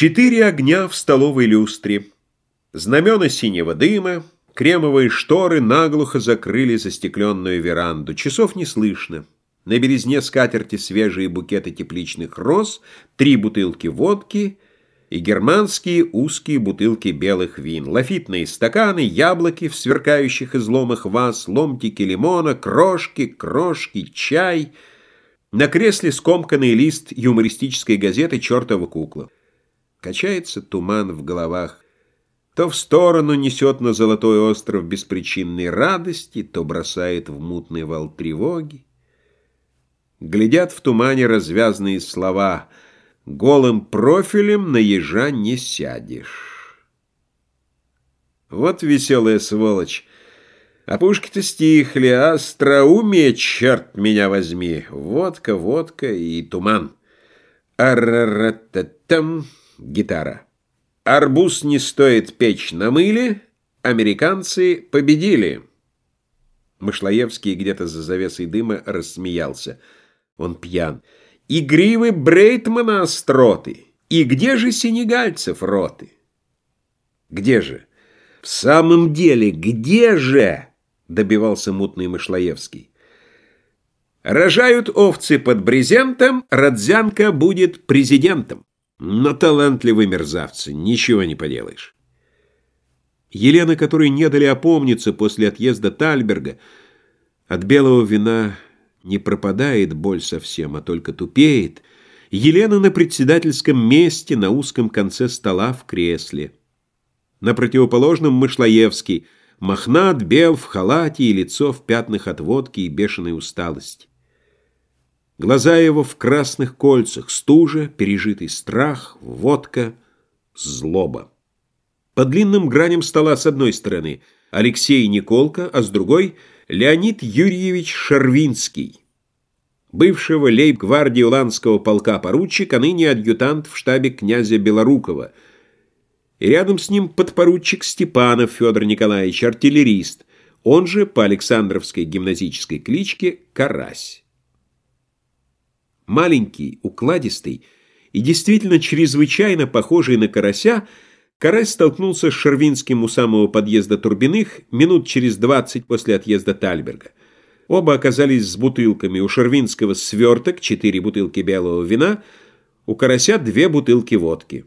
Четыре огня в столовой люстре. Знамена синего дыма, кремовые шторы наглухо закрыли застекленную веранду. Часов не слышно. На березне скатерти свежие букеты тепличных роз, три бутылки водки и германские узкие бутылки белых вин, лафитные стаканы, яблоки в сверкающих изломах ваз, ломтики лимона, крошки, крошки, чай. На кресле скомканный лист юмористической газеты «Чертова кукла». Качается туман в головах. То в сторону несет на золотой остров беспричинной радости, то бросает в мутный вал тревоги. Глядят в тумане развязные слова «Голым профилем на ежа не сядешь». Вот веселая сволочь. А пушки-то стихли, а остроумие, черт меня возьми. Водка, водка и туман. Ар-ра-ра-та-там гитара. Арбуз не стоит печь на мыле, американцы победили. Мышлоевский где-то за завесой дыма рассмеялся. Он пьян. Игривы Брейтмана остроты. И где же сенегальцев роты? Где же? В самом деле, где же? Добивался мутный Мышлоевский. Рожают овцы под брезентом, Родзянка будет президентом. Но талантливые мерзавцы, ничего не поделаешь. Елена, которой не дали опомниться после отъезда Тальберга, от белого вина не пропадает боль совсем, а только тупеет. Елена на председательском месте на узком конце стола в кресле. На противоположном Мышлоевский, мохнат, бел, в халате и лицо в пятнах от водки и бешеной усталости. Глаза его в красных кольцах, стужа, пережитый страх, водка, злоба. По длинным граням стола с одной стороны Алексей Николка, а с другой — Леонид Юрьевич Шарвинский, бывшего лейб-гвардии Уланского полка поручик, а ныне адъютант в штабе князя Белорукова. И рядом с ним подпоручик Степанов Федор Николаевич, артиллерист, он же по Александровской гимназической кличке Карась. Маленький, укладистый и действительно чрезвычайно похожий на карася, карась столкнулся с Шервинским у самого подъезда Турбиных минут через двадцать после отъезда Тальберга. Оба оказались с бутылками. У Шервинского сверток, четыре бутылки белого вина, у карася две бутылки водки.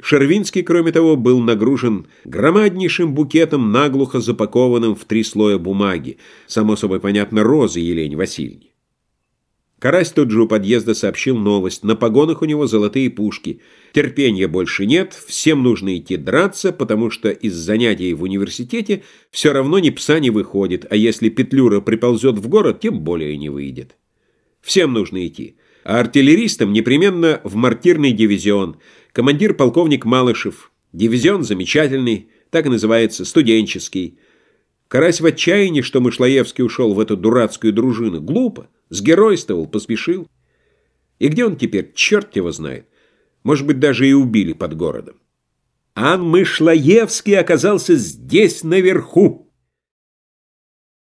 Шервинский, кроме того, был нагружен громаднейшим букетом, наглухо запакованным в три слоя бумаги, само собой понятно, розы Елене Васильевне. Карась тут же у подъезда сообщил новость. На погонах у него золотые пушки. Терпения больше нет, всем нужно идти драться, потому что из занятий в университете все равно ни пса не выходит, а если Петлюра приползет в город, тем более не выйдет. Всем нужно идти. А артиллеристам непременно в мартирный дивизион. Командир полковник Малышев. Дивизион замечательный, так и называется, студенческий. Карась в отчаянии, что Мышлоевский ушел в эту дурацкую дружину. Глупо. Сгеройствовал, поспешил. И где он теперь, черт его знает. Может быть, даже и убили под городом. А Мышлоевский оказался здесь, наверху.